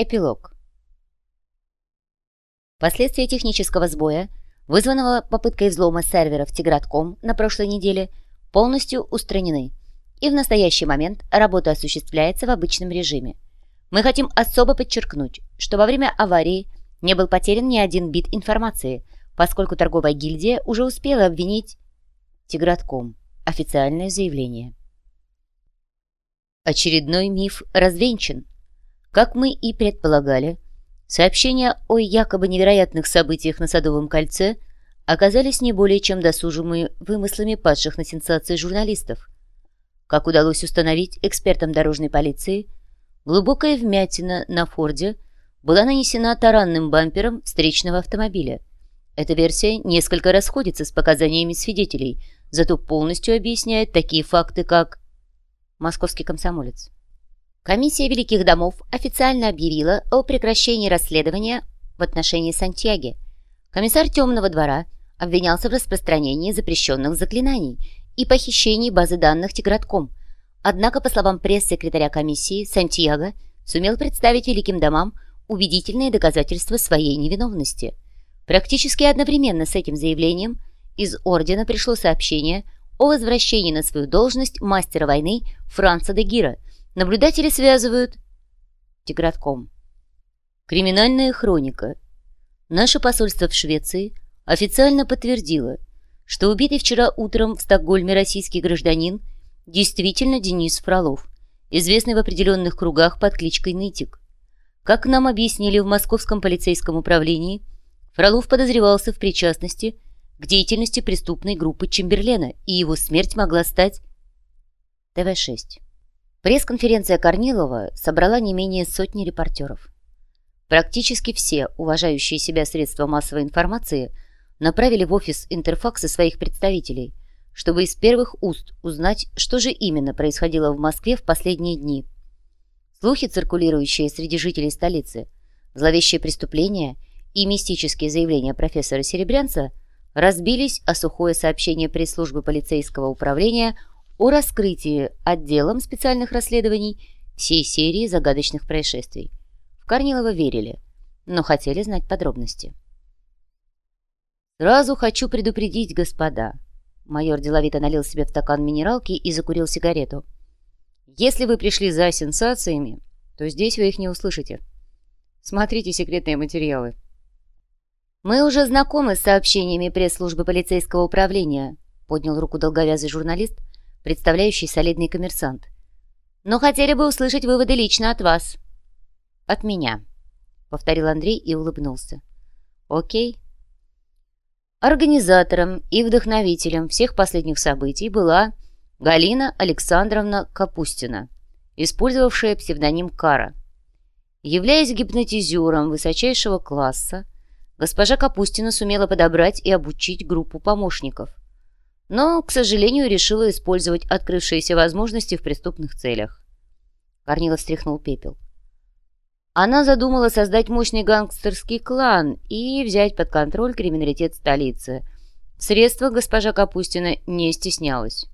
Эпилог. Последствия технического сбоя, вызванного попыткой взлома серверов Тигратком на прошлой неделе, полностью устранены, и в настоящий момент работа осуществляется в обычном режиме. Мы хотим особо подчеркнуть, что во время аварии не был потерян ни один бит информации, поскольку торговая гильдия уже успела обвинить Тигратком. Официальное заявление. Очередной миф развенчан – как мы и предполагали, сообщения о якобы невероятных событиях на Садовом кольце оказались не более чем досужимые вымыслами падших на сенсации журналистов. Как удалось установить экспертам дорожной полиции, глубокая вмятина на Форде была нанесена таранным бампером встречного автомобиля. Эта версия несколько расходится с показаниями свидетелей, зато полностью объясняет такие факты, как «Московский комсомолец». Комиссия Великих Домов официально объявила о прекращении расследования в отношении Сантьяги. Комиссар Темного двора обвинялся в распространении запрещенных заклинаний и похищении базы данных Тигратком. Однако, по словам пресс-секретаря комиссии, Сантьяго сумел представить Великим Домам убедительные доказательства своей невиновности. Практически одновременно с этим заявлением из Ордена пришло сообщение о возвращении на свою должность мастера войны Франца де Гира – Наблюдатели связывают Тигратком. Криминальная хроника. Наше посольство в Швеции официально подтвердило, что убитый вчера утром в Стокгольме российский гражданин действительно Денис Фролов, известный в определенных кругах под кличкой Нытик. Как нам объяснили в Московском полицейском управлении, Фролов подозревался в причастности к деятельности преступной группы Чемберлена, и его смерть могла стать ТВ-6. Пресс-конференция Корнилова собрала не менее сотни репортеров. Практически все уважающие себя средства массовой информации направили в офис Интерфакса своих представителей, чтобы из первых уст узнать, что же именно происходило в Москве в последние дни. Слухи, циркулирующие среди жителей столицы, зловещие преступления и мистические заявления профессора Серебрянца разбились о сухое сообщение пресс-службы полицейского управления о раскрытии отделом специальных расследований всей серии загадочных происшествий. В Корнилова верили, но хотели знать подробности. «Сразу хочу предупредить, господа». Майор деловито налил себе в стакан минералки и закурил сигарету. «Если вы пришли за сенсациями, то здесь вы их не услышите. Смотрите секретные материалы». «Мы уже знакомы с сообщениями пресс-службы полицейского управления», поднял руку долговязый журналист, представляющий солидный коммерсант. «Но хотели бы услышать выводы лично от вас». «От меня», — повторил Андрей и улыбнулся. «Окей». Организатором и вдохновителем всех последних событий была Галина Александровна Капустина, использовавшая псевдоним Кара. Являясь гипнотизером высочайшего класса, госпожа Капустина сумела подобрать и обучить группу помощников – но, к сожалению, решила использовать открывшиеся возможности в преступных целях. Корнилов стряхнул пепел. Она задумала создать мощный гангстерский клан и взять под контроль криминалитет столицы. В средствах госпожа Капустина не стеснялась.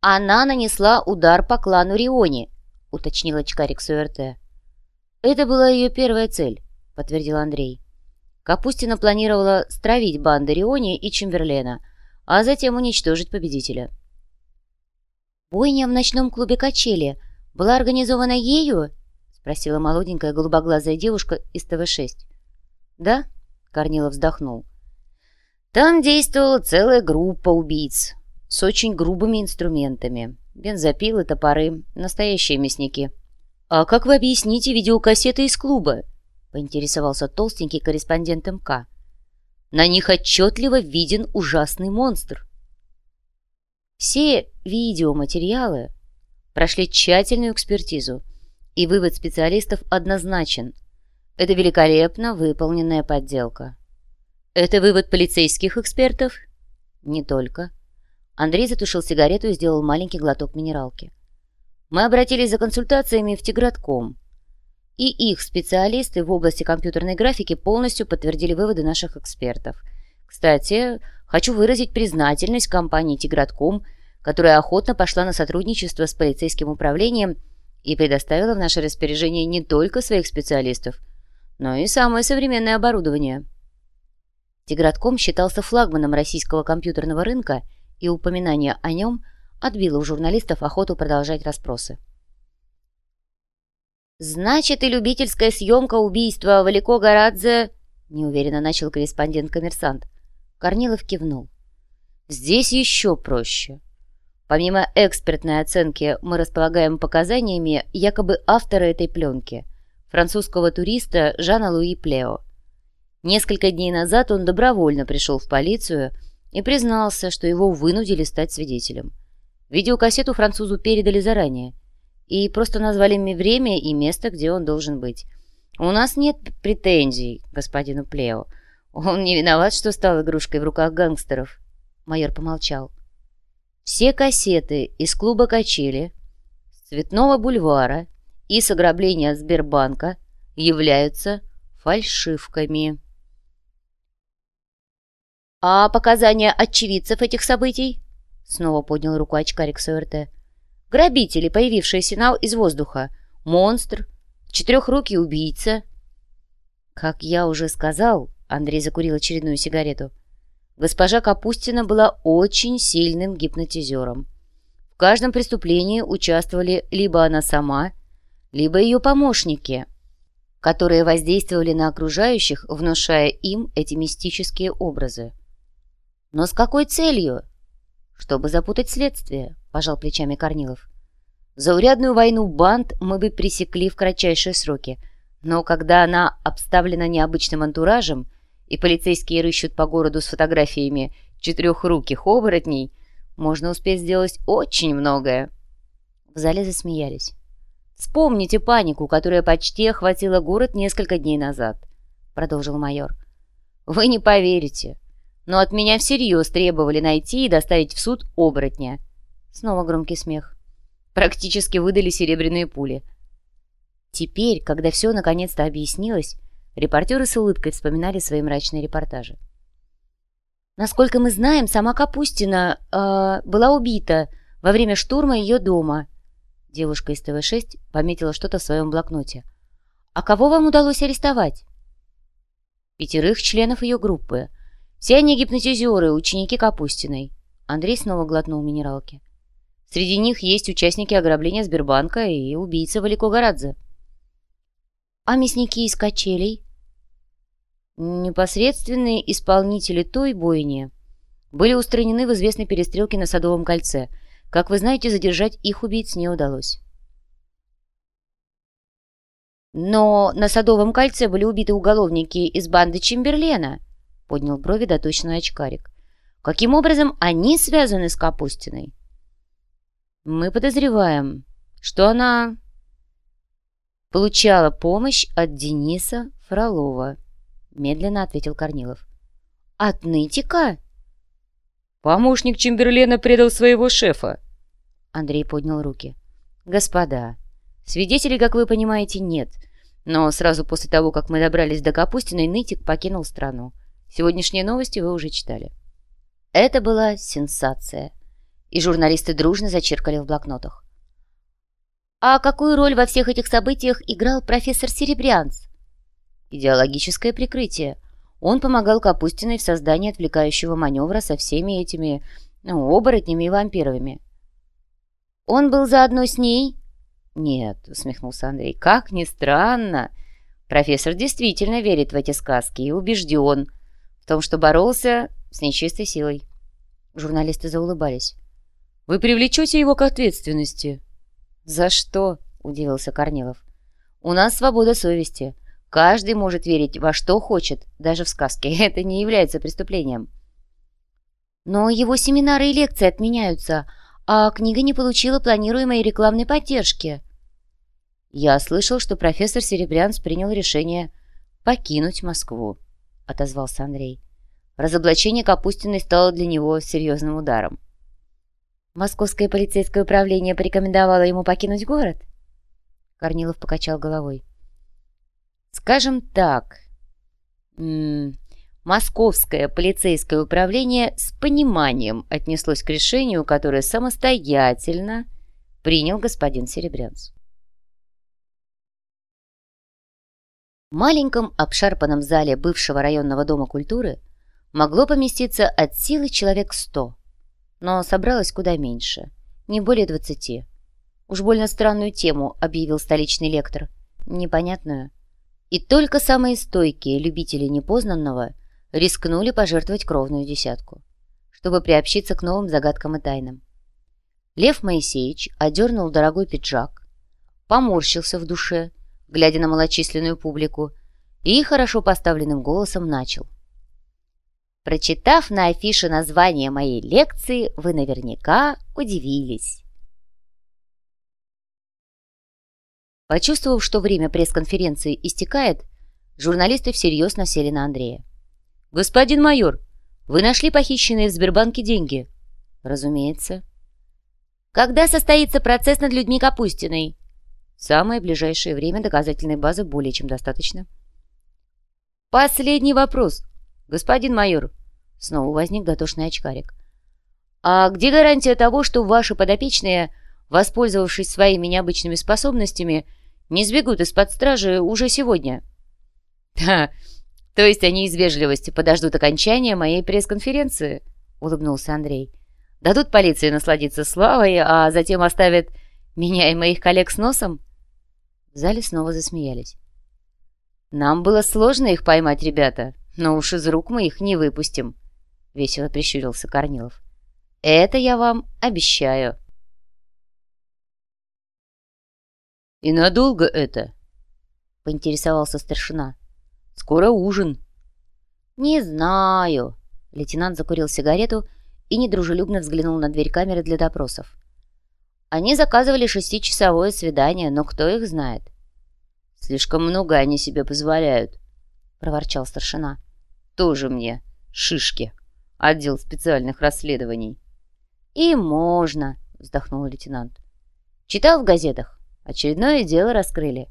«Она нанесла удар по клану Риони», — уточнил очкарик СУРТ. «Это была ее первая цель», — подтвердил Андрей. Капустина планировала стравить банды Риони и Чемберлена — а затем уничтожить победителя. «Бойня в ночном клубе «Качели» была организована ею?» — спросила молоденькая голубоглазая девушка из ТВ-6. «Да?» — Корнилов вздохнул. «Там действовала целая группа убийц с очень грубыми инструментами. Бензопилы, топоры, настоящие мясники». «А как вы объясните видеокассеты из клуба?» — поинтересовался толстенький корреспондент МК. На них отчетливо виден ужасный монстр. Все видеоматериалы прошли тщательную экспертизу, и вывод специалистов однозначен. Это великолепно выполненная подделка. Это вывод полицейских экспертов? Не только. Андрей затушил сигарету и сделал маленький глоток минералки. Мы обратились за консультациями в Тигратком – и их специалисты в области компьютерной графики полностью подтвердили выводы наших экспертов. Кстати, хочу выразить признательность компании «Тигратком», которая охотно пошла на сотрудничество с полицейским управлением и предоставила в наше распоряжение не только своих специалистов, но и самое современное оборудование. Тигратком считался флагманом российского компьютерного рынка, и упоминание о нем отбило у журналистов охоту продолжать расспросы. «Значит, и любительская съемка убийства Валико Горадзе...» — неуверенно начал корреспондент-коммерсант. Корнилов кивнул. «Здесь еще проще. Помимо экспертной оценки, мы располагаем показаниями якобы автора этой пленки, французского туриста Жана Луи Плео. Несколько дней назад он добровольно пришел в полицию и признался, что его вынудили стать свидетелем. Видеокассету французу передали заранее и просто назвали мне время и место, где он должен быть. У нас нет претензий господину Плео. Он не виноват, что стал игрушкой в руках гангстеров. Майор помолчал. Все кассеты из клуба «Качели», с Цветного бульвара и с ограбления Сбербанка являются фальшивками. «А показания очевидцев этих событий?» Снова поднял руку очкарик с ОРТ. «Грабители, появившиеся из воздуха. Монстр. Четырехрукий убийца». «Как я уже сказал», — Андрей закурил очередную сигарету, — Госпожа Капустина была очень сильным гипнотизером. В каждом преступлении участвовали либо она сама, либо ее помощники, которые воздействовали на окружающих, внушая им эти мистические образы. «Но с какой целью?» «Чтобы запутать следствие», – пожал плечами Корнилов. «Заурядную войну банд мы бы пресекли в кратчайшие сроки, но когда она обставлена необычным антуражем – и полицейские рыщут по городу с фотографиями четырехруких оборотней, можно успеть сделать очень многое. В зале засмеялись. «Вспомните панику, которая почти охватила город несколько дней назад», — продолжил майор. «Вы не поверите, но от меня всерьез требовали найти и доставить в суд оборотня». Снова громкий смех. Практически выдали серебряные пули. Теперь, когда все наконец-то объяснилось, Репортеры с улыбкой вспоминали свои мрачные репортажи. Насколько мы знаем, сама Капустина э, была убита во время штурма ее дома. Девушка из ТВ-6 пометила что-то в своем блокноте. А кого вам удалось арестовать? Пятерых членов ее группы. Все они гипнотизеры, ученики Капустиной. Андрей снова глотнул минералки. Среди них есть участники ограбления Сбербанка и убийца Валико Горадзе. А мясники из качелей? Непосредственные исполнители той бойни были устранены в известной перестрелке на Садовом кольце. Как вы знаете, задержать их убийц не удалось. «Но на Садовом кольце были убиты уголовники из банды Чемберлена», — поднял брови доточный очкарик. «Каким образом они связаны с Капустиной?» «Мы подозреваем, что она получала помощь от Дениса Фролова», медленно ответил Корнилов. «От нытика?» «Помощник Чемберлена предал своего шефа!» Андрей поднял руки. «Господа, свидетелей, как вы понимаете, нет. Но сразу после того, как мы добрались до Капустиной, нытик покинул страну. Сегодняшние новости вы уже читали». Это была сенсация. И журналисты дружно зачеркали в блокнотах. «А какую роль во всех этих событиях играл профессор Серебрянц?» идеологическое прикрытие. Он помогал Капустиной в создании отвлекающего маневра со всеми этими ну, оборотнями и вампировыми. «Он был заодно с ней?» «Нет», — усмехнулся Андрей, — «как ни странно. Профессор действительно верит в эти сказки и убежден в том, что боролся с нечистой силой». Журналисты заулыбались. «Вы привлечете его к ответственности?» «За что?» — удивился Корнилов. «У нас свобода совести». Каждый может верить во что хочет, даже в сказке. Это не является преступлением. Но его семинары и лекции отменяются, а книга не получила планируемой рекламной поддержки. Я слышал, что профессор Серебрянц принял решение покинуть Москву, отозвался Андрей. Разоблачение Капустиной стало для него серьезным ударом. Московское полицейское управление порекомендовало ему покинуть город? Корнилов покачал головой. Скажем так, м -м, Московское полицейское управление с пониманием отнеслось к решению, которое самостоятельно принял господин Серебрянц. В маленьком обшарпанном зале бывшего районного дома культуры могло поместиться от силы человек сто но собралось куда меньше, не более двадцати. Уж больно странную тему объявил столичный лектор, непонятную. И только самые стойкие любители непознанного рискнули пожертвовать кровную десятку, чтобы приобщиться к новым загадкам и тайнам. Лев Моисеевич одернул дорогой пиджак, поморщился в душе, глядя на малочисленную публику, и хорошо поставленным голосом начал. Прочитав на афише название моей лекции, вы наверняка удивились. Почувствовав, что время пресс-конференции истекает, журналисты всерьез насели на Андрея. «Господин майор, вы нашли похищенные в Сбербанке деньги?» «Разумеется». «Когда состоится процесс над людьми Капустиной?» самое ближайшее время доказательной базы более чем достаточно. «Последний вопрос, господин майор!» Снова возник дотошный очкарик. «А где гарантия того, что ваши подопечные, воспользовавшись своими необычными способностями, не сбегут из-под стражи уже сегодня?» «Ха! То есть они из вежливости подождут окончания моей пресс-конференции?» — улыбнулся Андрей. «Дадут полиции насладиться славой, а затем оставят меня и моих коллег с носом?» В зале снова засмеялись. «Нам было сложно их поймать, ребята, но уж из рук мы их не выпустим», — весело прищурился Корнилов. «Это я вам обещаю». «И надолго это?» — поинтересовался старшина. «Скоро ужин». «Не знаю». Лейтенант закурил сигарету и недружелюбно взглянул на дверь камеры для допросов. Они заказывали шестичасовое свидание, но кто их знает? Слишком много они себе позволяют, проворчал старшина. Тоже мне, шишки, отдел специальных расследований. И можно, вздохнул лейтенант. Читал в газетах. Очередное дело раскрыли.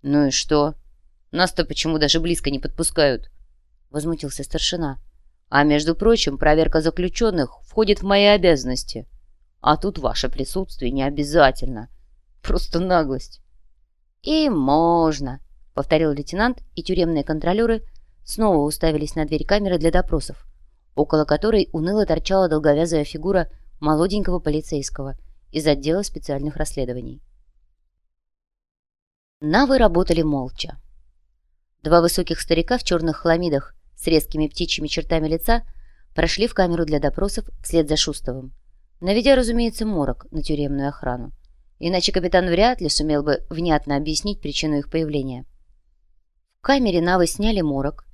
Ну и что? Нас-то почему даже близко не подпускают? Возмутился старшина. А между прочим, проверка заключенных входит в мои обязанности. А тут ваше присутствие не обязательно. Просто наглость. И можно, повторил лейтенант, и тюремные контролеры снова уставились на дверь камеры для допросов, около которой уныло торчала долговязая фигура молоденького полицейского из отдела специальных расследований. Навы работали молча. Два высоких старика в черных хламидах с резкими птичьими чертами лица прошли в камеру для допросов вслед за Шустовым наведя, разумеется, морок на тюремную охрану. Иначе капитан вряд ли сумел бы внятно объяснить причину их появления. В камере Навы сняли морок,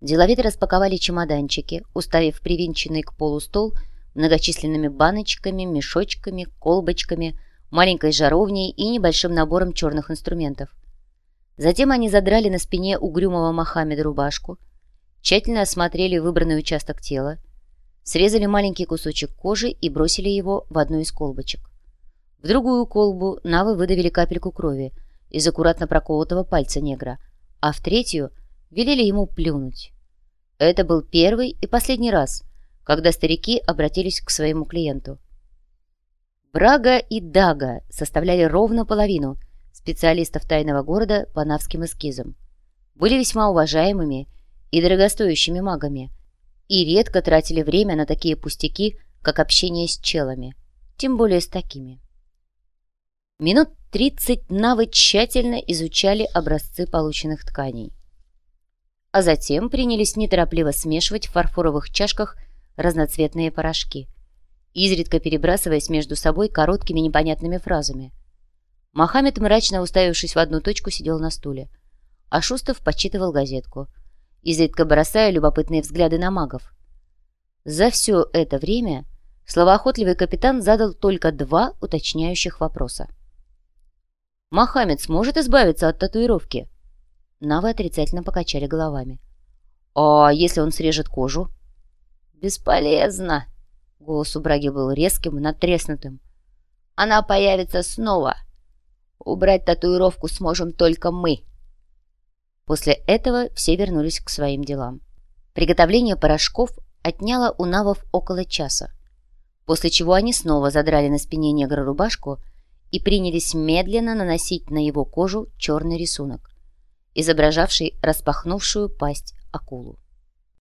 деловито распаковали чемоданчики, уставив привинченный к полу стол многочисленными баночками, мешочками, колбочками, маленькой жаровней и небольшим набором черных инструментов. Затем они задрали на спине угрюмого Мохаммеда рубашку, тщательно осмотрели выбранный участок тела, срезали маленький кусочек кожи и бросили его в одну из колбочек. В другую колбу навы выдавили капельку крови из аккуратно проколотого пальца негра, а в третью велели ему плюнуть. Это был первый и последний раз, когда старики обратились к своему клиенту. Брага и Дага составляли ровно половину специалистов тайного города по навским эскизам. Были весьма уважаемыми и дорогостоящими магами, и редко тратили время на такие пустяки, как общение с челами, тем более с такими. Минут тридцать Навы тщательно изучали образцы полученных тканей. А затем принялись неторопливо смешивать в фарфоровых чашках разноцветные порошки, изредка перебрасываясь между собой короткими непонятными фразами. Мохаммед, мрачно уставившись в одну точку, сидел на стуле, а Шустов почитывал газетку – изредка бросая любопытные взгляды на магов. За все это время словоохотливый капитан задал только два уточняющих вопроса. «Мохаммед сможет избавиться от татуировки?» Навы отрицательно покачали головами. «А если он срежет кожу?» «Бесполезно!» Голос у Браги был резким натреснутым. «Она появится снова. Убрать татуировку сможем только мы!» После этого все вернулись к своим делам. Приготовление порошков отняло у навов около часа, после чего они снова задрали на спине негра рубашку и принялись медленно наносить на его кожу черный рисунок. Изображавший распахнувшую пасть акулу.